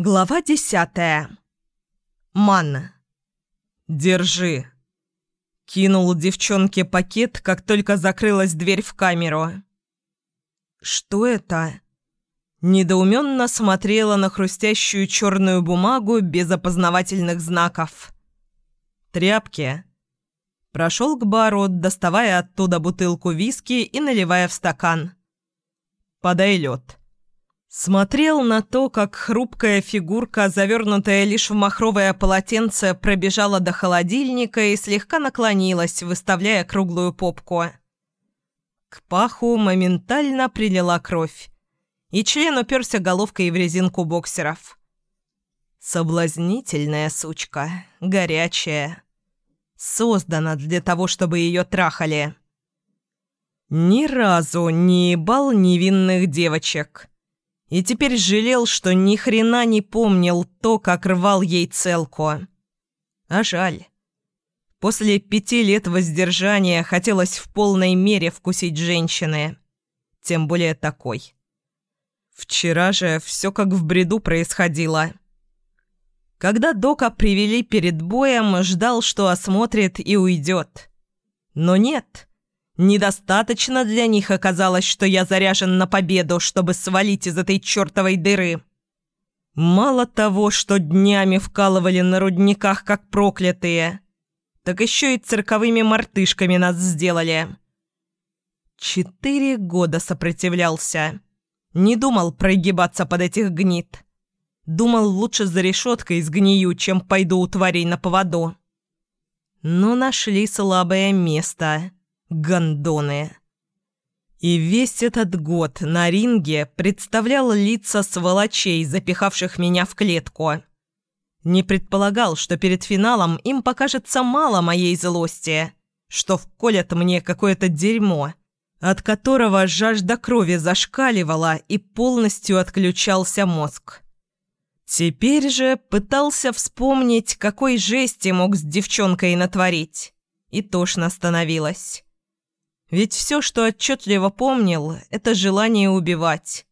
Глава десятая. Манна. «Держи». Кинул девчонке пакет, как только закрылась дверь в камеру. «Что это?» Недоуменно смотрела на хрустящую черную бумагу без опознавательных знаков. «Тряпки». Прошел к бару, доставая оттуда бутылку виски и наливая в стакан. «Подай лед». Смотрел на то, как хрупкая фигурка, завернутая лишь в махровое полотенце, пробежала до холодильника и слегка наклонилась, выставляя круглую попку. К паху моментально прилила кровь, и член уперся головкой в резинку боксеров. Соблазнительная сучка, горячая. Создана для того, чтобы ее трахали. Ни разу не ебал невинных девочек и теперь жалел, что ни хрена не помнил то, как рвал ей целку. А жаль. После пяти лет воздержания хотелось в полной мере вкусить женщины. Тем более такой. Вчера же все как в бреду происходило. Когда Дока привели перед боем, ждал, что осмотрит и уйдет. Но нет. Недостаточно для них оказалось, что я заряжен на победу, чтобы свалить из этой чертовой дыры. Мало того, что днями вкалывали на рудниках, как проклятые, так еще и цирковыми мартышками нас сделали. Четыре года сопротивлялся. Не думал прогибаться под этих гнид. Думал, лучше за решеткой сгнию, чем пойду у тварей на поводу. Но нашли слабое место — Гондоны. И весь этот год на ринге представлял лица сволочей, запихавших меня в клетку. Не предполагал, что перед финалом им покажется мало моей злости, что вколят мне какое-то дерьмо, от которого жажда крови зашкаливала и полностью отключался мозг. Теперь же пытался вспомнить, какой жести мог с девчонкой натворить, и тошно становилось. Ведь все, что отчетливо помнил, это желание убивать.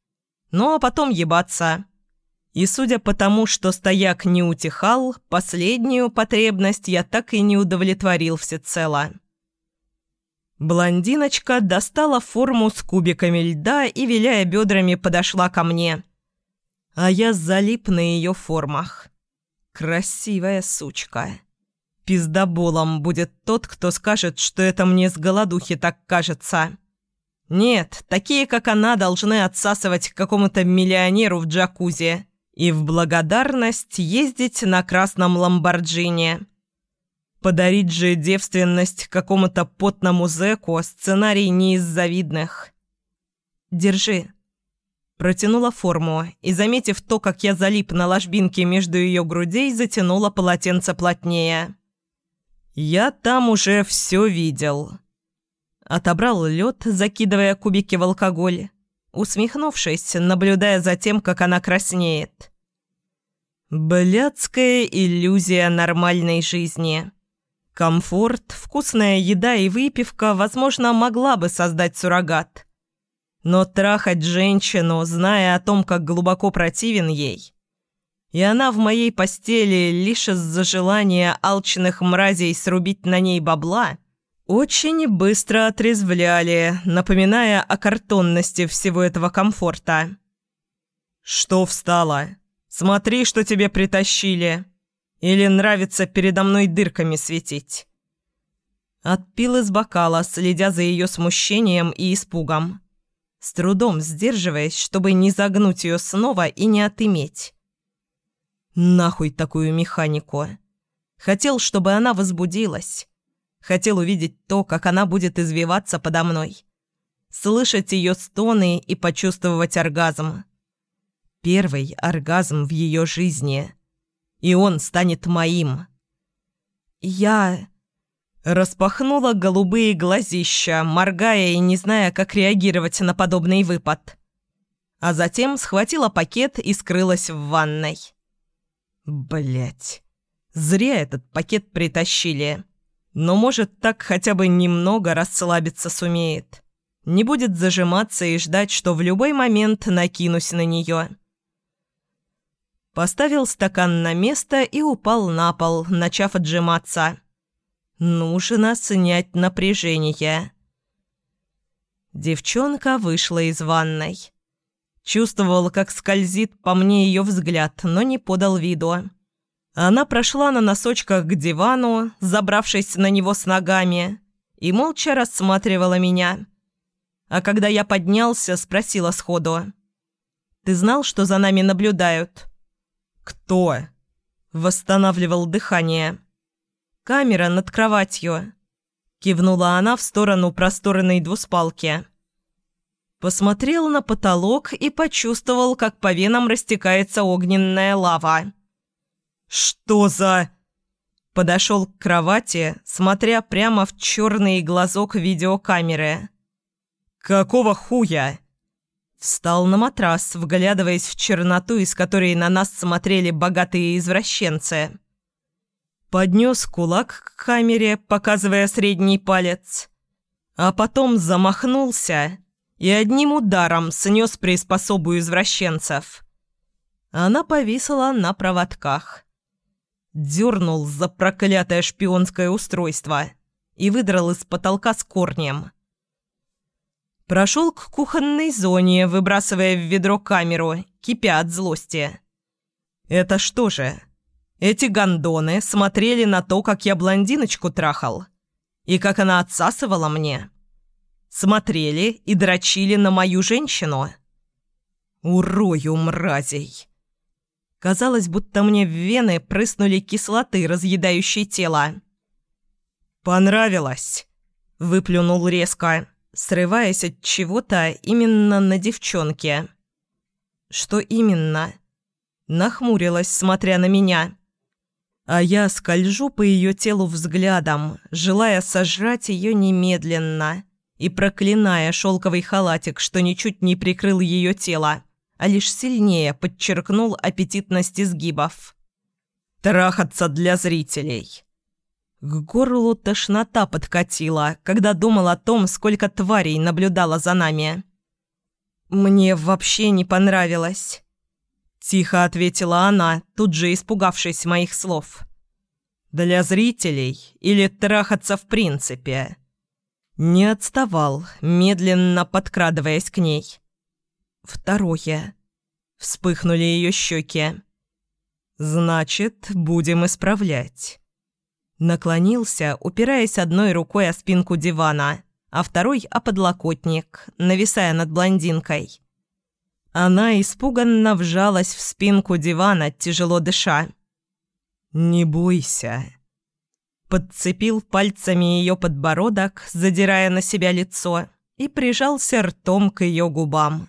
Ну а потом ебаться. И судя по тому, что стояк не утихал, последнюю потребность я так и не удовлетворил всецело. Блондиночка достала форму с кубиками льда и, виляя бедрами, подошла ко мне. А я залип на ее формах. Красивая сучка. Пиздоболом будет тот, кто скажет, что это мне с голодухи так кажется. Нет, такие, как она, должны отсасывать какому-то миллионеру в джакузи и в благодарность ездить на красном ламборджини. Подарить же девственность какому-то потному зэку сценарий не из завидных. «Держи». Протянула форму и, заметив то, как я залип на ложбинке между ее грудей, затянула полотенце плотнее. «Я там уже все видел». Отобрал лед, закидывая кубики в алкоголь, усмехнувшись, наблюдая за тем, как она краснеет. Блядская иллюзия нормальной жизни. Комфорт, вкусная еда и выпивка, возможно, могла бы создать суррогат. Но трахать женщину, зная о том, как глубоко противен ей, и она в моей постели лишь из-за желания алчных мразей срубить на ней бабла, очень быстро отрезвляли, напоминая о картонности всего этого комфорта. «Что встала? Смотри, что тебе притащили. Или нравится передо мной дырками светить?» Отпил из бокала, следя за ее смущением и испугом. С трудом сдерживаясь, чтобы не загнуть ее снова и не отыметь. Нахуй такую механику. Хотел, чтобы она возбудилась. Хотел увидеть то, как она будет извиваться подо мной. Слышать ее стоны и почувствовать оргазм. Первый оргазм в ее жизни. И он станет моим. Я... Распахнула голубые глазища, моргая и не зная, как реагировать на подобный выпад. А затем схватила пакет и скрылась в ванной. Блять. Зря этот пакет притащили. Но, может, так хотя бы немного расслабиться сумеет. Не будет зажиматься и ждать, что в любой момент накинусь на нее. Поставил стакан на место и упал на пол, начав отжиматься. Нужно снять напряжение. Девчонка вышла из ванной. Чувствовал, как скользит по мне ее взгляд, но не подал виду. Она прошла на носочках к дивану, забравшись на него с ногами, и молча рассматривала меня. А когда я поднялся, спросила сходу. «Ты знал, что за нами наблюдают?» «Кто?» Восстанавливал дыхание. «Камера над кроватью». Кивнула она в сторону просторной двуспалки. Посмотрел на потолок и почувствовал, как по венам растекается огненная лава. «Что за...» Подошел к кровати, смотря прямо в черный глазок видеокамеры. «Какого хуя?» Встал на матрас, вглядываясь в черноту, из которой на нас смотрели богатые извращенцы. Поднес кулак к камере, показывая средний палец. А потом замахнулся и одним ударом снес приспособу извращенцев. Она повисла на проводках дернул за проклятое шпионское устройство и выдрал из потолка с корнем. Прошел к кухонной зоне, выбрасывая в ведро камеру, кипя от злости. «Это что же? Эти гондоны смотрели на то, как я блондиночку трахал, и как она отсасывала мне. Смотрели и дрочили на мою женщину. Урою мразей!» Казалось, будто мне в вены прыснули кислоты, разъедающей тело. «Понравилось!» – выплюнул резко, срываясь от чего-то именно на девчонке. «Что именно?» Нахмурилась, смотря на меня. А я скольжу по ее телу взглядом, желая сожрать ее немедленно и проклиная шелковый халатик, что ничуть не прикрыл ее тело а лишь сильнее подчеркнул аппетитность изгибов. «Трахаться для зрителей!» К горлу тошнота подкатила, когда думал о том, сколько тварей наблюдало за нами. «Мне вообще не понравилось», — тихо ответила она, тут же испугавшись моих слов. «Для зрителей или трахаться в принципе?» Не отставал, медленно подкрадываясь к ней. Второе. Вспыхнули ее щеки. «Значит, будем исправлять». Наклонился, упираясь одной рукой о спинку дивана, а второй – о подлокотник, нависая над блондинкой. Она испуганно вжалась в спинку дивана, тяжело дыша. «Не бойся». Подцепил пальцами ее подбородок, задирая на себя лицо, и прижался ртом к ее губам.